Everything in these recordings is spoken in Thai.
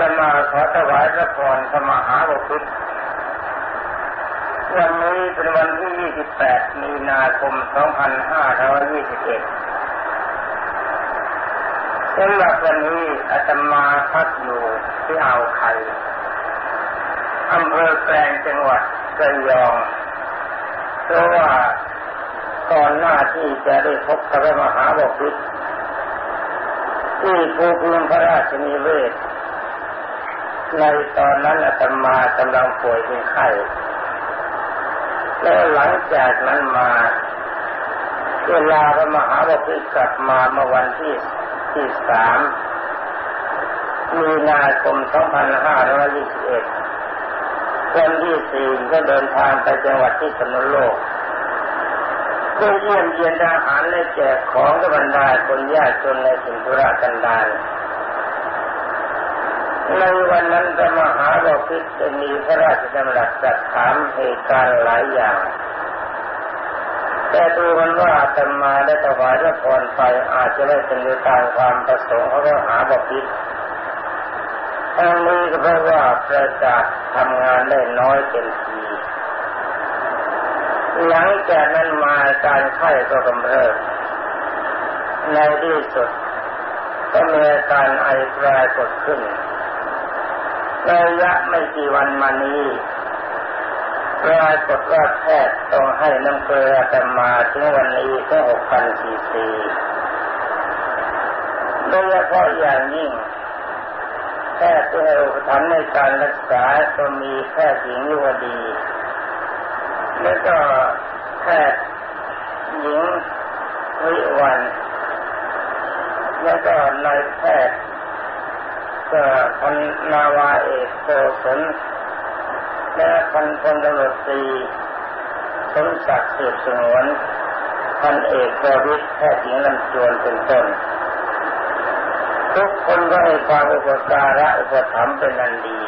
ตมาขอถวายพระพรสมหาบพิตรวันนี้เป็นวันที่ 28 มีนาคม 2521สำหรับวันนี้อาตมาพักอยู่ที่อ่าวไข่อำเภอแกลงจังหวัดระยอง เพราะว่าก่อนหน้าที่จะได้พบกับพระมหาบพิตรที่ภูพิมพระราชนิเวศ ในตอนนั้นอาตมากำลังป่วยเป็นไข้แล้วหลังจากนั้นมาเวลาพระมหาบพิตรกลับมาเมื่อวันที่ที่สามมีนาคม2521วันที่สี่ก็เดินทางไปจังหวัดที่สนโลกเพื่อเยี่ยมเยียนอาหารและแจกของกับบรรดาคนยากจนในสินธุระกันดาร ในวันนั้นพระมหาบพิตรจะมีพระราชดำรัสจัดถามเหตุการณ์หลายอย่าง แต่ดูมันว่าธรรมาได้ถวายพระพรไปอาจจะไม่เป็นไปตามความประสงค์ของพระมหาบพิตรทั้งนี้ก็เพราะว่าประกาศทำงานได้น้อยเต็มทีหลังจากนั้นมาการไข้ก็กำเริบในที่สุดก็มีอาการไอปรากฏขึ้น ระยะไม่กี่วันมานี้ปรากฏว่าแพทย์ต้องให้น้ำเกลือแต่มาถึงวันนี้ก็หกพันซีซีโดยเฉพาะอย่างยิ่งแพทย์ที่ให้อุปถัมภ์ในการรักษาก็มีแพทย์หญิงยุวดี แล้วก็แพทย์หญิงวิวัน แล้วก็นายแพทย์ ก็พันนาวาเอกโกศลและพันพลตำรวจตรีสมศักดิ์สืบสงวนพันเอกประวิทย์แพทย์หญิงลำจวนเป็นต้นทุกคนก็ให้ความอุปการะอุปถัมภ์เป็นนันดี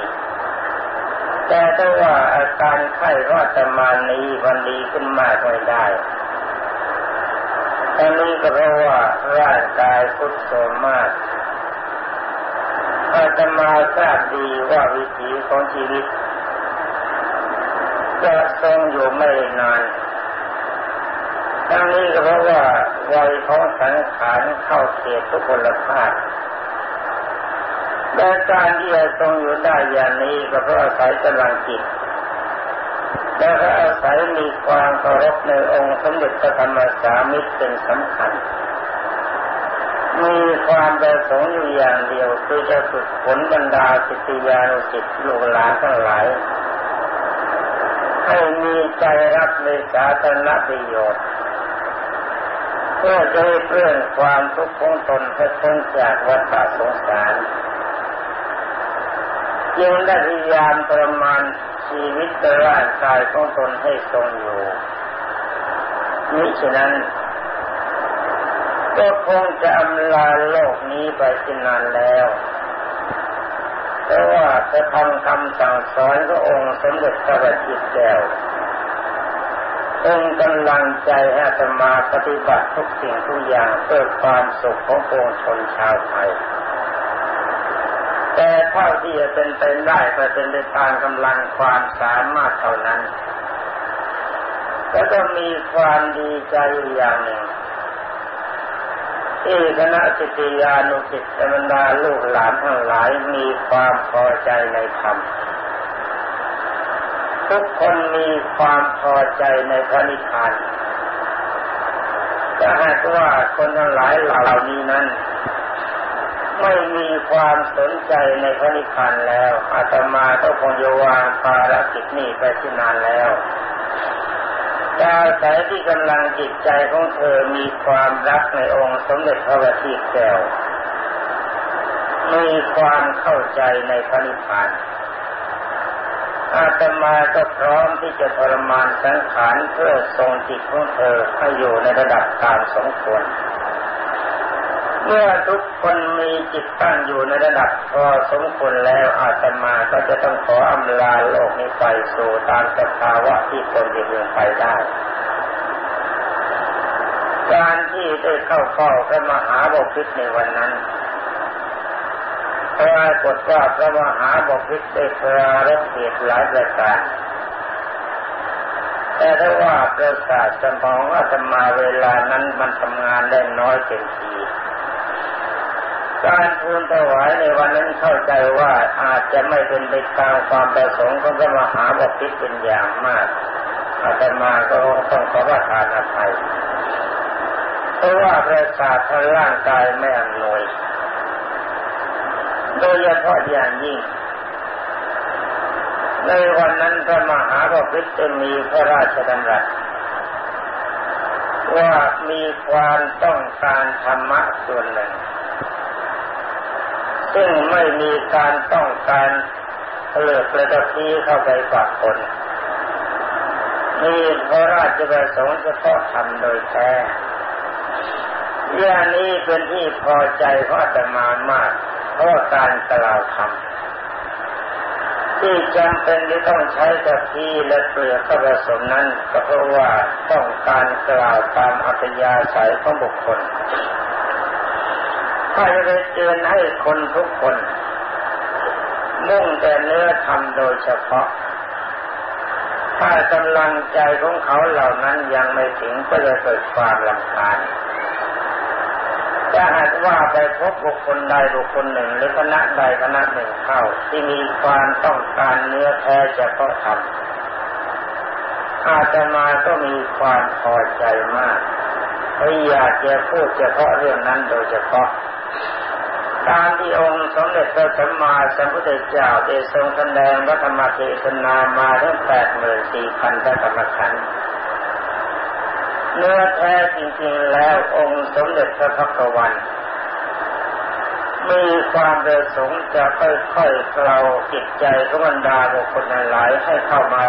แต่ถ้าว่าอาการไข้ว่าจะมานี้วันดีขึ้นมากไม่ได้อันนี้ก็เพราะว่าร่างกายทุดโทมมาก อาตมาทราบดีว่าวิถีของชีวิตจะทรงอยู่ไม่นานทั้งนี้ก็เพราะว่าวัยของสังขารเข้าเขตทุกคนละภาคและการที่จะทรงอยู่ได้อย่างนี้ก็เพราะอาศัยกำลังจิตและก็อาศัยมีความเคารพในองค์สมเด็จพระธรรมสามิตรเป็นสำคัญ มีความประสงค์อยู่อย่างเดียวคือจะฝึกฝนบรรดาสิทธิยานุสิทธิลูกหลานทั้งหลายให้มีใจรักในสาธารณประโยชน์เพื่อจะเพื่อนความทุกข์ของตนให้พ้นจากวัฏสงสารยังได้พยายามประมาณชีวิตร่างกายของตนให้ทรงอยู่มิฉะนั้น ก็คงจะอำลาโลกนี้ไปสินานแล้วเพราะว่าจะทำคำสั่งสอนพระองค์สมเด็จพระบัณฑิตแก้วเป็นกำลังใจให้ธรรมาปฏิบัติทุกสิ่งทุกอย่างเพื่อความสุขของปวงชนชาวไทยแต่เท่าที่จะเป็นไปได้ก็เป็นไปตามกำลังความสามารถเท่านั้นแล้วก็มีความดีใจอย่างหนึ่ง ที่คณะสิทธิานุสิตบรรดาลูกหลานทั้งหลายมีความพอใจในธรรมทุกคนมีความพอใจในพระนิพพานแต่หากว่าคนทั้งหลายเหล่านี้นั้น ไม่มีความสนใจในพระนิพพานแล้วอาตมาก็คงจะวางภารกิจนี้ไปที่นานแล้ว อาศัยที่กำลังจิตใจของเธอมีความรักในองค์สมเด็จพระบัณฑิตแก้วมีความเข้าใจในพระนิพพานอาตมาก็พร้อมที่จะทรมานสังขารเพื่อทรงจิตของเธอให้อยู่ในระดับตามสมควร เมื่อทุกคนมีจิตตั้งอยู่ในระดับพอสมควรแล้วอาตมาก็จะต้องขออำลาโลกนี้ไปสู่ตามสภาวะที่ตนจะเดินไปได้ การที่ได้เข้าเฝ้าพระมหาบพิตรในวันนั้นปรากฏว่าพระมหาบพิตรได้ปรารบเหตุหลายประการแต่ถ้าว่าประสาทสมองอาตมาเวลานั้นมันทำงานได้น้อยเต็มที การทูลถวายในวันนั้นเข้าใจว่าอาจจะไม่เป็นไปตามความประสงค์ของพระมหาบพิตรเป็นอย่างมากอาตมาก็ต้องขอประทานอภัยเพราะว่าประสาททางร่างกายไม่อำนวย โดยเฉพาะอย่างยิ่ง ในวันนั้นพระมหาพิตรจะมีพระราชดำรัสว่ามีความต้องการธรรมะส่วนหนึ่ง ซึ่งไม่มีการต้องการเลือกประดับีเข้าไปฝากคนมีพระราชประสงค์เฉพาะทำโดยแท้อย่างนี้เป็นที่พอใจพระธรรมามากเพราะการกล่าวธรรมที่จำเป็นที่ต้องใช้กะทิและเกลือเข้าผสมนั้นก็เพราะว่าต้องการกล่าวตามอัตยาศัยของบุคคล ถ้าจะไปเตือนให้คนทุกคน มุ่งแต่เนื้อทำโดยเฉพาะ ถ้ากำลังใจของเขาเหล่านั้นยังไม่ถึงก็จะเกิดความลำคาญถ้าหากว่าไปพบบุคคลใดบุคคลหนึ่งหรือคณะใดคณะหนึ่งเข้า ที่มีความต้องการเนื้อแท้เฉพาะธรรมอาตมาก็มีความพอใจมากไม่อยากจะพูดเฉพาะเรื่องนั้นโดยเฉพาะ ตามที่องค์สมเด็จพระสัมมาสัมพุทธเจ้าได้ทรงแสดงพระธรรมเทศนามาทั้งแปดหมื่นสี่พันพระธรรมขันธ์เนื้อแท้จริงๆแล้วองค์สมเด็จพระพักวันมีความประสงค์จะค่อยๆเกลาจิตใจของบรรดาบุคคลหลายให้เข้ามา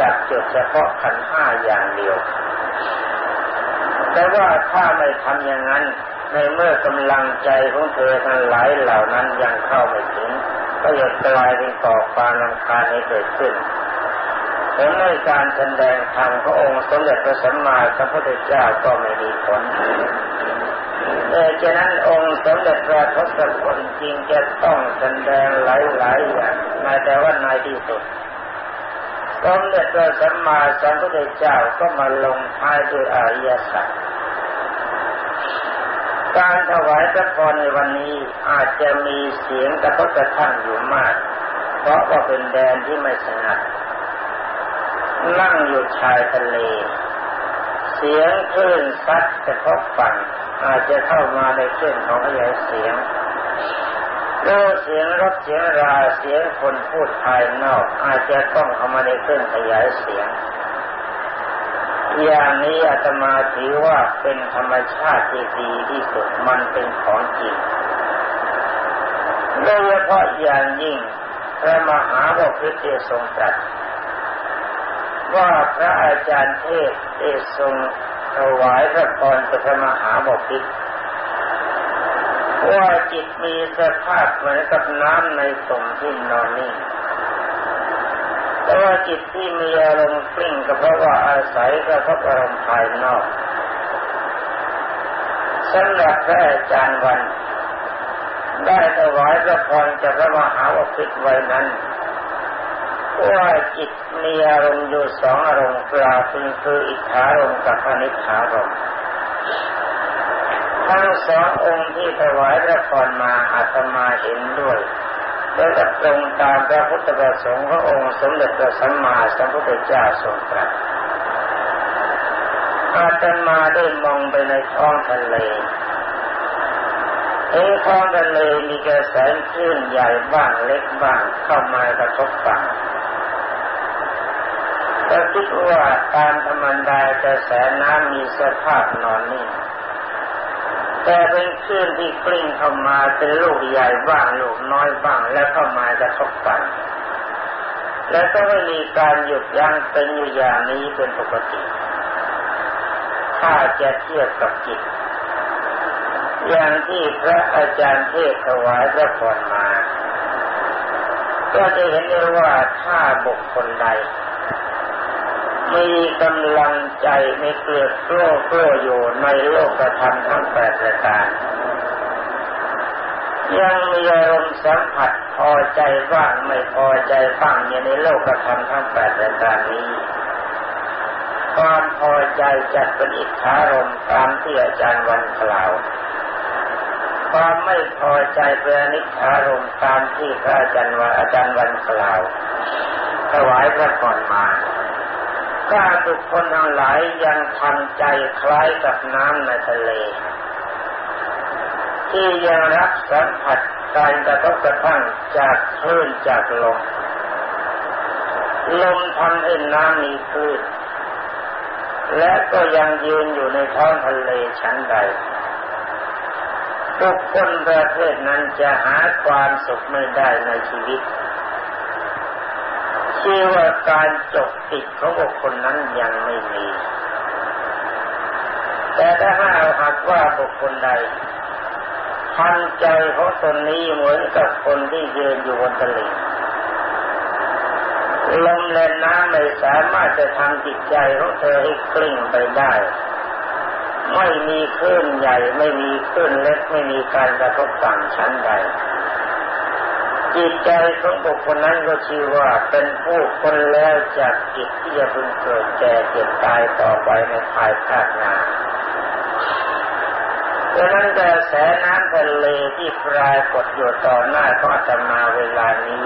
จับจุดเฉพาะขันห้าอย่างเดียว แต่ว่าถ้าไม่ทำอย่างนั้น ในเมื่อกำลังใจของเธอทั้งหลายเหล่านั้นยังเข้าไม่ถึง ก็จะกลายเป็นก่อความรำคาญให้เกิดขึ้นผลในการแสดงธรรมขององค์สมเด็จพระสัมมาสัมพุทธเจ้าก็ไม่ดีผลแต่ฉะนั้นองค์สมเด็จพระทศพลจริงจะต้องแสดงหลายๆอย่างในแต่ว่าในที่สุดสมเด็จพระสัมมาสัมพุทธเจ้าก็มาลงท้ายด้วยอริยสัจ การถวายพระพรในวันนี้อาจจะมีเสียงกระทบกระทั่งอยู่มาก เพราะว่าเป็นแดนที่ไม่สงัดนั่งอยู่ชายทะเล เสียงคลื่นซัดกระทบฝั่งอาจจะเข้ามาในเครื่องของขยายเสียงโลเสียงรถเสียงราเสียงคนพูดภายนอก อาจจะต้องเข้ามาในเครื่องขยายเสียง อย่างนี้อาตมาถือว่าเป็นธรรมชาติที่ดีที่สุดมันเป็นของจริงโดยเฉพาะอย่างยิ่งพระมหาบพิตรทรงตรัสว่าพระอาจารย์เทศได้ทรงถวายพระพรกับพระมหาบพิตรว่าจิตมีสภาพเหมือนกับน้ำในสมที่นอนนิ่ง ว่าจิตที่มีอารมณ์กลิ้งก็เพราะว่าอาศัยกับพระอารมณ์ภายนอกสำหรับพระอาจารย์วัน ได้ถวายพระพรจากพระมหาวพิตรไว้นั้นว่าจิตมีอารมณ์อยู่สองอารมณ์กล่าวคือคืออิทธารมกับอนิธารมทั้งสององค์ที่ถวายพระพรมาอาตมาเห็นด้วย แล้วก็ตรงตามพระพุทธประสงค์ขององค์สมเด็จพระสัมมาสัมพุทธเจ้าทรงตรัสอาตมาได้มองไปในท้องทะเลเห็นท้องทะเลมีกระแสคลื่นใหญ่บ้างเล็กบ้างเข้ามากระทบฝั่งก็คิดว่าตามธรรมดากระแสน้ำมีสภาพนอนนิ่ง แต่เป็นคลื่นที่กลิ้งเข้ามาเป็นลูกใหญ่บ้างลูกน้อยบ้างแล้วเข้ามากระทบกัน แล้วก็ไม่มีการหยุดยั้งเป็นอยู่อย่างนี้เป็นปกติถ้าจะเทียบกับจิต อย่างที่พระอาจารย์เทศถวายพระพรมา ก็จะเห็นได้ว่าถ้าบุคคลใด มีกำลังใจในเกลือกล้โกล้อยู่ในโลกธรรมทั้งแปดประการยังมีอารมณ์สัมผัสพอใจบ้างไม่พอใจบ้างอย่างในโลกธรรมทั้งแปดประการนี้ความพอใจจัดเป็นอิทธารมตามที่อาจารย์วันกล่าว ความไม่พอใจเป็นนิทารมตามที่พระอาจารย์วันอาจารย์วันกล่าวถวายพระพรมา ถ้าบุคคลทั้งหลายยังทำใจคล้ายกับน้ำในทะเล ที่ยังรับสัมผัสการกระทบกระทั่งจากคลื่นจากลมลมทำให้น้ำมีคลื่นและก็ยังยืนอยู่ในท้องทะเลชั้นใดบุคคลประเภทนั้นจะหาความสุขไม่ได้ในชีวิตชื่อว่าการจบ ติดของบุคคลนั้นยังไม่มี แต่ถ้าหากว่าบุคคลใดทำใจของตนนี้เหมือนกับคนที่ยืนอยู่บนตลิ่งลมและน้ำไม่สามารถจะทำจิตใจของเธอให้กลิ้งไปได้ ไม่มีคลื่นใหญ่ไม่มีคลื่นเล็กไม่มีการกระทบต่างชั้นใด จิตใจของบุคคลนั้นก็ชื่อว่าเป็นผู้คนแล้วจากจิตที่จะพึงเกิดแก่เจ็บตายต่อไปในภายภาคหน้าดังนั้นแต่แสน้ำทะเลที่ปรายกดอยู่ต่อหน้าของอาตมาเวลานี้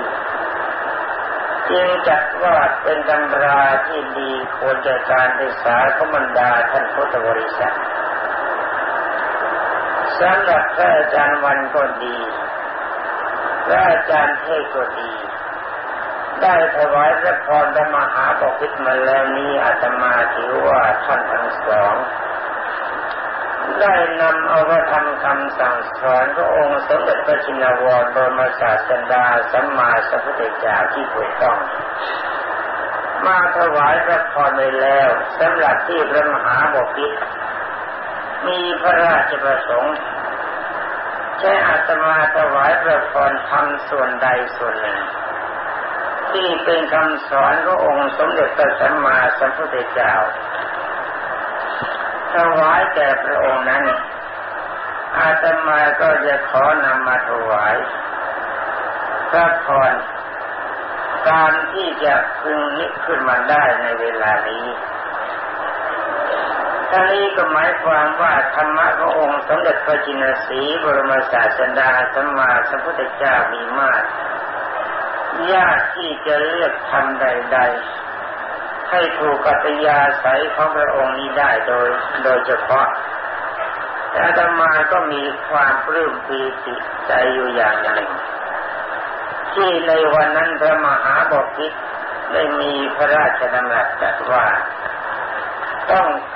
จึงจัดว่าเป็นตำราที่ดีควรจะการศึกษาขมันดาท่านพุทธบริษัทสำหรับพระอาจารย์วันก็ดี พระอาจารย์เทศก็ดี ได้ถวายพระพรธรรมหาบพิตมาแล้วนี้อาตมาถือว่าท่านทั้งสอง ได้นำเอาพระธรรมคำสั่งสอนพระองค์สมเด็จพระจินวรบรมศาสดาสัมมาสัมพุทธเจ้าที่ถูกต้องมาถวายพระพรไปแล้วสำหรับที่พระมหาบพิตรมีพระราชประสงค์ ใช้อาตมาถวายพระพรทำส่วนใดส่วนหนึ่ง ที่เป็นคำสอนขององค์สมเด็จพระสัมมาสัมพุทธเจ้าถวายแก่พระองค์นั้น อาตมาก็จะขอนำมาถวายพระพรการที่จะพึงนิขึ้นมาได้ในเวลานี้ ท่านี้ก็หมายความว่าธรรมะขององค์สมเด็จพระจินสีบรมศาสดาสัมมาสัมพุทธเจ้ามีมาก ยากที่จะเลือกทำใด ๆ ให้ถูกกัตยาใสของพระองค์นี้ได้โดยโดยเฉพาะแต่ธรรมาก็มีความปลื้มปีติใจอยู่อย่างหนึ่ง ที่ในวันนั้นพระมหาบพิตรได้มีพระราชดำรัสจัดว่า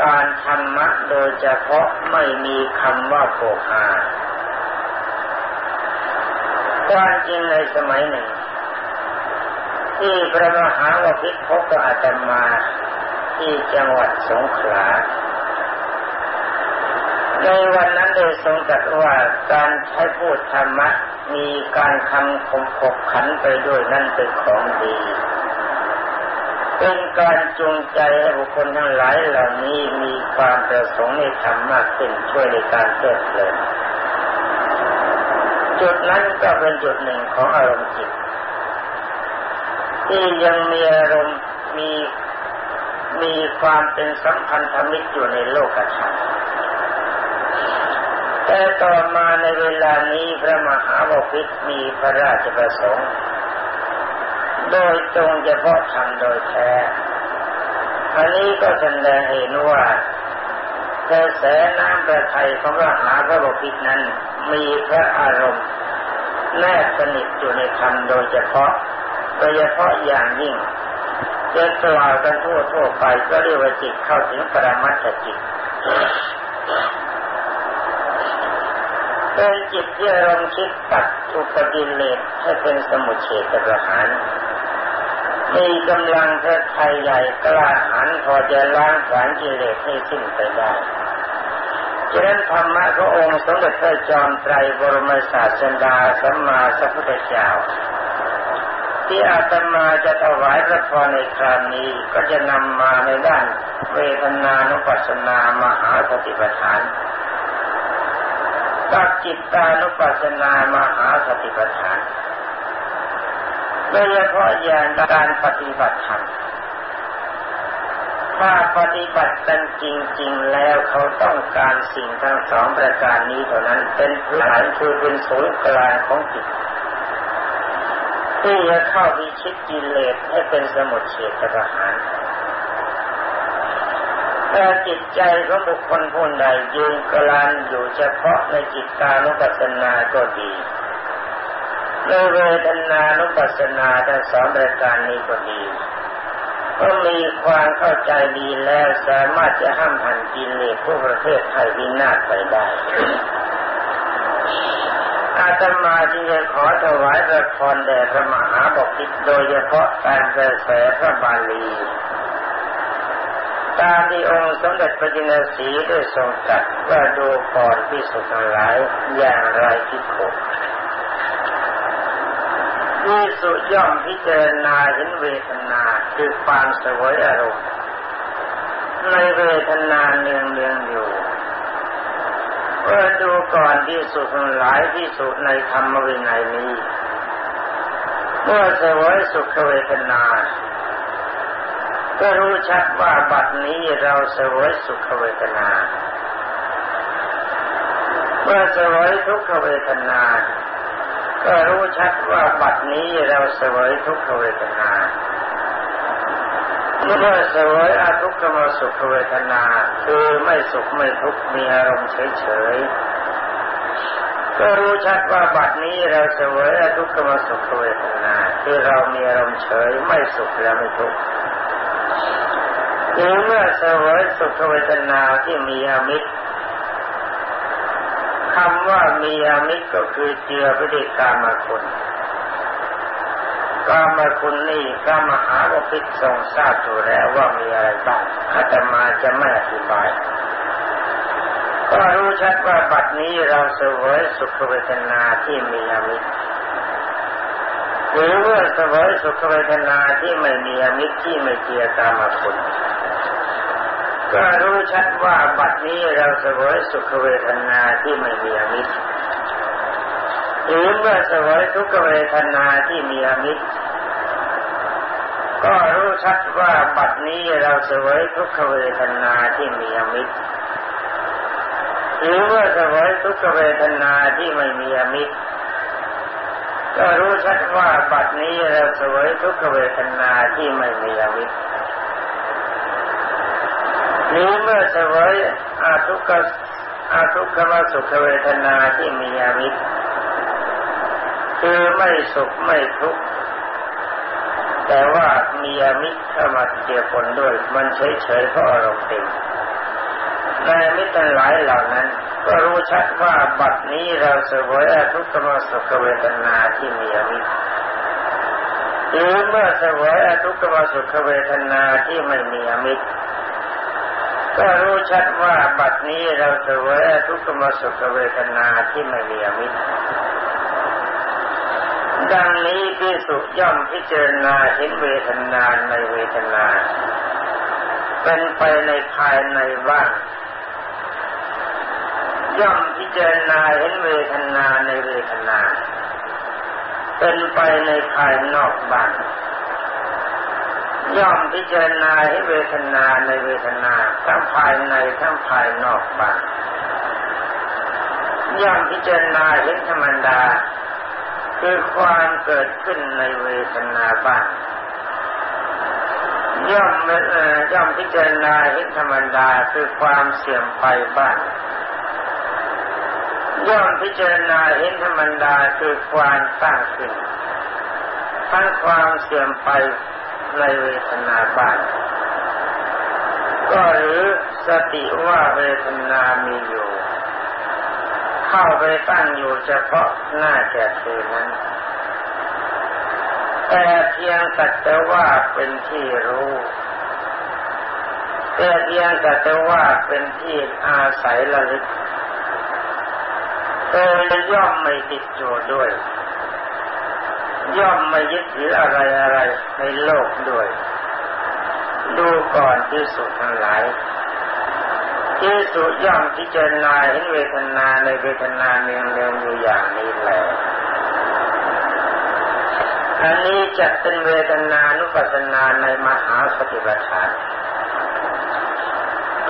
การธรรมะโดยเฉพาะไม่มีคำว่าโกหาความจริงในสมัยหนึ่ง ที่พระมหาวพิตรพกอาตมาที่จังหวัดสงขลาในวันนั้นโดยทรงตรัสว่าการใช้พูดธรรมะมีการคำคมขบขันไปด้วยนั่นเป็นของดี เป็นการจูงใจให้บุคคลทั้งหลายเหล่านี้มีความประสงค์ในธรรมมากขึ้นช่วยในการเติมเติมจุดนั้นก็เป็นจุดหนึ่งของอารมณ์จิต ที่ยังมีอารมณ์มีมีความเป็นสัมพันธมิตรอยู่ในโลกธรรมแต่ต่อมาในเวลานี้พระมหาบพิตรมีพระราชประสงค์ โดยตรงเฉพาะธรรมโดยแท้อันนี้ก็แสดงเห็นว่ากระแสน้ำประทัยของพระมหาพระบพิตรนั้น มีพระอารมณ์แนบสนิทอยู่ในธรรมโดยเฉพาะ โดยเฉพาะอย่างยิ่งจะกล่าวกันทั่วทั่วไปก็เรียกว่าจิตเข้าถึงปรมัตถจิตเป็นจิตที่อารมณ์คิดตัดอุปกิเลสให้เป็นสมุทเฉตประหาร มีกำลังพระไทยใหญ่กล้าหันพอจะล้างผลาญกิเลสให้สิ้นไปได้ฉะนั้นธรรมะพระองค์สมเด็จพระจอมไตรบรมศาสดาสัมมาสัพพุทธเจ้าที่อาตมาจะถวายพระพรในคราวนี้ก็จะนำมาในด้านเวทนานุปัสสนามหาสติปัฏฐานเกับจิตตานุปัสสนามหาสติปัฏฐาน โดยเฉพาะอย่างการปฏิบัติธรรมถ้าปฏิบัติกันจริง ๆ แล้วเขาต้องการสิ่งทั้งสองประการนี้เท่านั้นเป็นพื้นฐานคือเป็นศูนย์กลางของจิตที่จะเข้าวิชิตกิเลสให้เป็นสมุทเฉตประหารถ้าจิตใจของบุคคลผู้ใดยืนกลานอยู่เฉพาะในจิตตานุปัสสนาก็ดี ในเวทนานุปัสสนาทั้งสองประการนี้ก็ดีก็มีความเข้าใจดีแล้วสามารถจะห้ามหันกินเลสผู้ประเภทไทยวินาศไปได้อาตมาที่จะขอถวายละครแด่พระมหาบพิตรโดยเฉพาะการกระแสพระบาลี ตามที่องค์สมเด็จพระจินสีได้ทรงตรัสว่าดูก่อนที่สุทั้งหลายอย่างไรที่โค มีสุย่อมพิจารณาเห็นเวทนาคือความสวยอารมณ์ในเวทนาเนืองเนืองอยู่เมื่อดูก่อนที่สุดทั้งหลายที่สุดในธรรมวินัยนี้เมื่อสวยสุขเวทนาก็รู้ชัดว่าบัดนี้เราสวยสุขเวทนา เมื่อสวยทุกขเวทนา ก็รู้ชัดว่าบัดนี้เราเสวยทุกขเวทนาเมื่อเสวยอาทุกขมสุขเวทนาคือไม่สุขไม่ทุกข์มีอารมณ์เฉยๆก็รู้ชัดว่าบัดนี้เราเสวยอาทุกขมสุขเวทนาคือเรามีอารมณ์เฉยไม่สุขและไม่ทุกข์หรือเมื่อเสวยสุขเวทนาที่มีอามิตำว่ามีอามิตรก็คือเจือพฤติกรรมคุณกรรมคุณนี่กรรมหาวพิษทรงทราบอยู่แล้วว่ามีอะไรบ้างอาตมาจะไม่อธิบายก็รู้ชัดว่าบัดนี้เราเสวยสุขเวทนาที่มีอามิตรหรือเมื่อเสวยสุขเวทนาที่ไม่มีอามิตรที่ไม่เกี่ยกรรมคุณ ก็รู้ชัดว่าบัดนี้เราเสวยสุขเวทนาที่ไม่มีอมิตรหรือเมื่อเสวยทุกขเวทนาที่มีอมิตร ก็รู้ชัดว่าบัดนี้เราเสวยทุกขเวทนาที่มีอมิตรหรือเมื่อเสวยทุกขเวทนาที่ไม่มีอมิตรก็รู้ชัดว่าบัดนี้เราเสวยทุกขเวทนาที่ไม่มีอมิตร นี้เมื่อเสวยอาทุกขอาทุกขมสุขเวทนาที่มีอามิตรคือไม่สุขไม่ทุกข์แต่ว่ามีอามิตรเข้ามาเกี่ยวผลด้วย มันเฉยๆเพราะอารมณ์เต็มในมิตรหลายเหล่านั้น ก็รู้ชัดว่าบัดนี้เราเสวยอาทุกขมสุขเวทนาที่มีอามิตรหรือเมื่อเสวยอาทุกขมสุขเวทนาที่ไม่มีอามิตร ก็รู้ชัดว่าบัดนี้เราเสวยทุกขมสุขเวทนาที่ไม่มีอมิตรดังนี้พิสุย่อมพิจารณาเห็นเวทนาในเวทนา เป็นไปในภายในบ้างย่อมพิจารณาเห็นเวทนาในเวทนา เป็นไปในภายนอกบ้าง ย่อมพิจารณาให้เวทนาในเวทนาทั้งภายในทั้งภายนอกบ้างย่อมพิจารณาเห็นธรรมดา คือความเกิดขึ้นในเวทนาบ้างย่อมย่อมพิจารณาเห็นธรรมดาคือความเสื่อมไปบ้างย่อมพิจารณาเห็นธรรมดาคือความตั้งขึ้นทั้งความเสื่อมไป ในเวทนาบ้างก็หรือสติว่าเวทนามีอยู่ เข้าไปตั้งอยู่เฉพาะหน้าแก่เธอนั้น แต่เพียงสัแต่ว่าเป็นที่รู้แต่เพียงแต่ว่าเป็นที่อาศัยระลึกเธอย่อมไม่ติดอยู่ด้วย ย่อมไม่ยึดถืออะไรอะไรในโลกด้วย ดูก่อนที่สุดทั้งหลายที่สุย่อมพิจารณาเห็นเวทนาในเวทนาเนืองเนืองอยู่อย่างนี้แหละอันนี้จะเป็นเวทนานุปัสสนาในมหาสติปัฏฐาน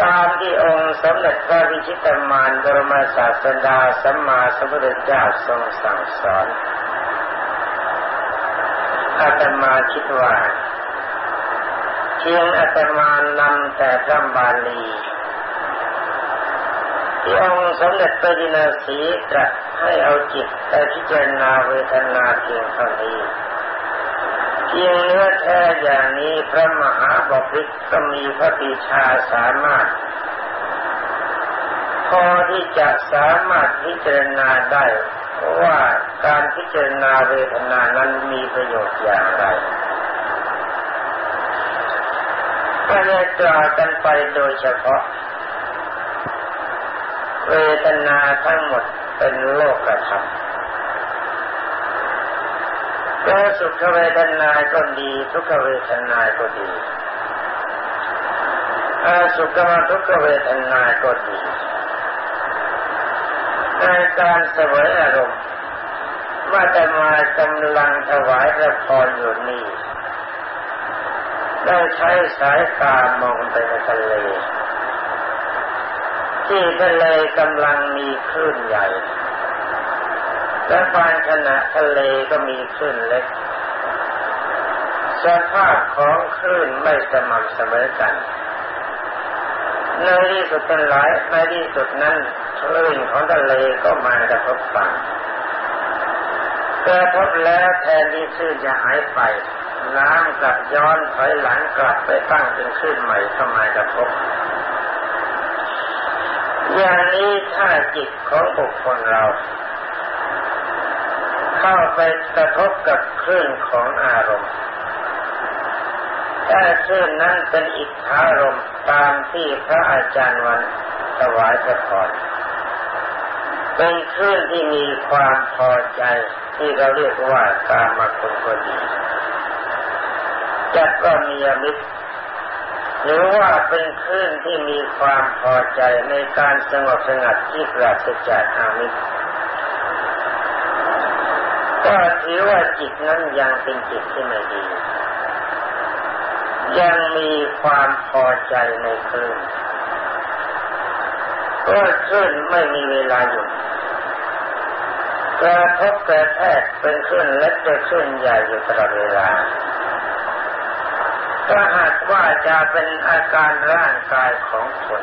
ตามที่องค์สมเด็จพระวิชิตมารบรมศาสดาสัมมาสัมพุทธเจ้าทรงสั่งสอน อาตมาคิดว่าเพียงอาตมานำแต่พระบาลีที่องค์สมเด็จพระจินสีตรัสให้เอาจิตไปพิจารณาเวทนาเพียงเท่านี้เพียงเนื้อแท้อย่างนี้พระมหาบพิตรก็มีพระปีชาสามารถ พอที่จะสามารถพิจารณาได้ว่า การพิจารณาเวทนานั้นมีประโยชน์อย่างไรก็ได้กล่าวกันไปโดยเฉพาะ เวทนาทั้งหมดเป็นโลกกระทำแล้วสุขเวทนาก็ดีทุกขเวทนาก็ดีอาสุขมาทุกขเวทนาก็ดีในการเสวยอารมณ์ ว่าแต่มากำลังถวายพระพรอยู่นี่ได้ใช้สายตามองไปในทะเลที่ทะเลกำลังมีคลื่นใหญ่ และบางขณะทะเลก็มีคลื่นเล็ก สภาพของคลื่นไม่สม่ำเสมอกัน ในที่สุดเป็นหลายในที่สุดนั้นคลื่นของทะเลก็มากระทบฝั่ง กระทบแล้วแทนที่คลื่นจะหายไป น้ำกลับย้อนถอยหลังกลับไปตั้งเป็นคลื่นใหม่เข้ามากระทบอย่างนี้ถ้าจิตของบุคคลเรา เข้าไปกระทบกับคลื่นของอารมณ์ถ้าคลื่นนั้นเป็นอิทธารมตามที่พระอาจารย์วันถวายพระพรเป็นคลื่นที่มีความพอใจ ที่เราเรียกว่าการมาคุณก็ดีจัดก็มีอมิตรหรือว่าเป็นคลื่นที่มีความพอใจในการสงบสงัดที่ปราศจากอามิตรก็ถือว่าจิตนั้นยังเป็นจิตที่ไม่ดี ยังมีความพอใจในคลื่นก็คลื่นไม่มีเวลาหยุด กระทบกระแทกเป็นคลื่นเล็กเป็นคลื่นใหญ่อยู่ตลอดเวลาถ้าหากว่าจะเป็นอาการร่างกายของคน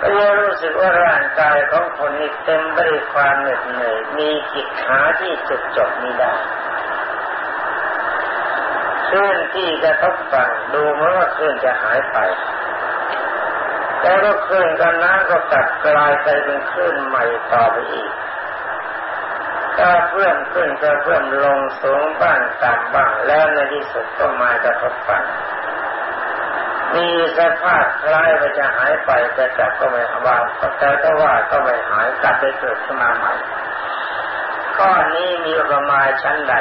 ก็จะรู้สึกว่าร่างกายของคนนี้เต็มไปด้วยความเหน็ดเหนื่อยมีจิตหาที่จุดจบไม่ได้คลื่นที่จะทบฟังดูเหมือนว่าคลื่นจะหายไป แต่ก็คลื่นกันน้ำก็กลับกลายไปเป็นคลื่นใหม่ต่อไปอีกถ้าเพิ่มขึ้นก็เพิ่มลงสูงบ้างต่ำบ้างแล้วในที่สุดก็มากระทบฟังมีสภาพคล้ายว่าจะหายไปแต่กลับก็ไม่ว่าแต่ก็ว่าก็ไม่หายกลับไปเกิดขึ้นมาใหม่ข้อนี้มีประมาณชั้นใด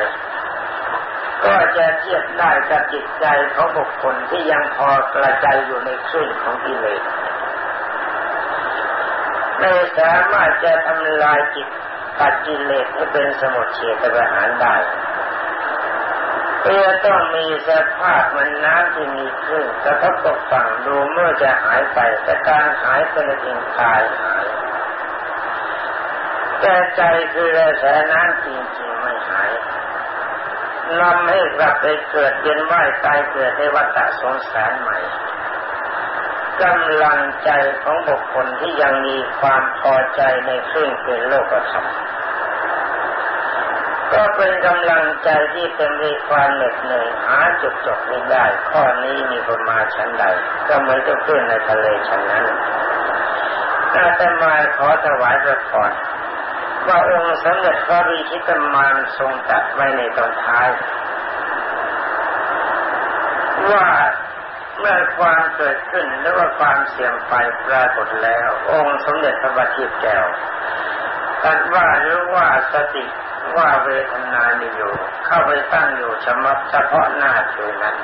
ก็จะเทียบได้กับจิตใจของบุคคลที่ยังพอกระจายอยู่ในคลื่นของกิเลส ไม่สามารถจะทำลายจิตตัดกิเลสให้เป็นสมุทเฉตประหารได้เพื่อต้องมีสภาพมันน้ำที่มีคลื่นกระทบกับฝั่งดูเมื่อจะหายไปแต่การหายเป็นเองตายหายแต่ใจคือระแสน้ำจริงๆไม่หายนำให้กลับไปเกิดเวียนว่ายตายเกิดในวัฏสงสารใหม่ กำลังใจของบุคคลที่ยังมีความพอใจในเคลื่นเป็นโลกธรรมก็เป็นกำลังใจที่เต็นมด้วยความเหน็ดเหนื่อยหาจุดจบไม่ได้ ข้อนี้มีประมาณชั้นใด ก็เหมือนกับคลื่นในทะเลชั้นนั้นอาตมาขอถวายพระพรว่าองค์สมเด็จพระวิชิตมารทรงตัดไว้ในตอนท้าย ว่า เมื่อความเกิดขึ้นหรือว่าความเสื่อมไปปรากฏแล้ว องค์สมเด็จพระบัณฑิตแก้วตัดว่าหรือว่าสติว่าเวทนามีอยู่ เข้าไปตั้งอยู่เฉพาะเฉพาะหน้าคือนั้น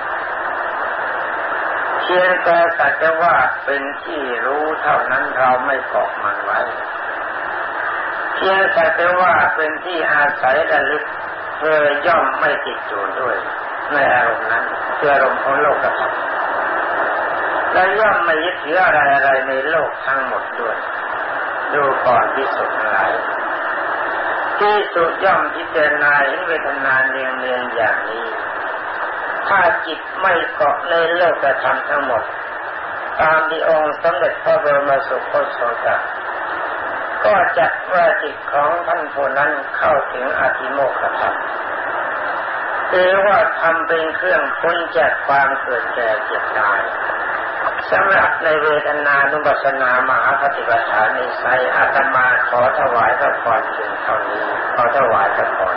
เพียงแต่สัจว่าเป็นที่รู้เท่านั้นเราไม่เกาะมันไว้เพียงสัจว่าเป็นที่อาศัยระลึกเธอย่อมไม่ติดจูนด้วยในอารมณ์นั้นคืออารมณ์ของโลกธรรม และย่อมไม่ยึดถืออะไรอะไรในโลกทั้งหมดด้วย ดูก่อนที่สุดหลายที่สุดย่อมพิจารณาเห็นเวทนาเนียงเนียงอย่างนี้ ถ้าจิตไม่เกาะในโลกธรรมทั้งหมด ตามที่องค์สมเด็จพระบรมสุคตโสดาก็จะว่าจิตของท่านผู้นั้นเข้าถึงอธิโมกขธรรมหรือว่าทำเป็นเครื่องพ้นจากความเกิดแก่เจ็บตาย สำหรับในเวทนานุปัสสนามหาปฏิปทานในไซอาตมาขอถวายพระพรเพียงเท่านี้ขอถวายพระพร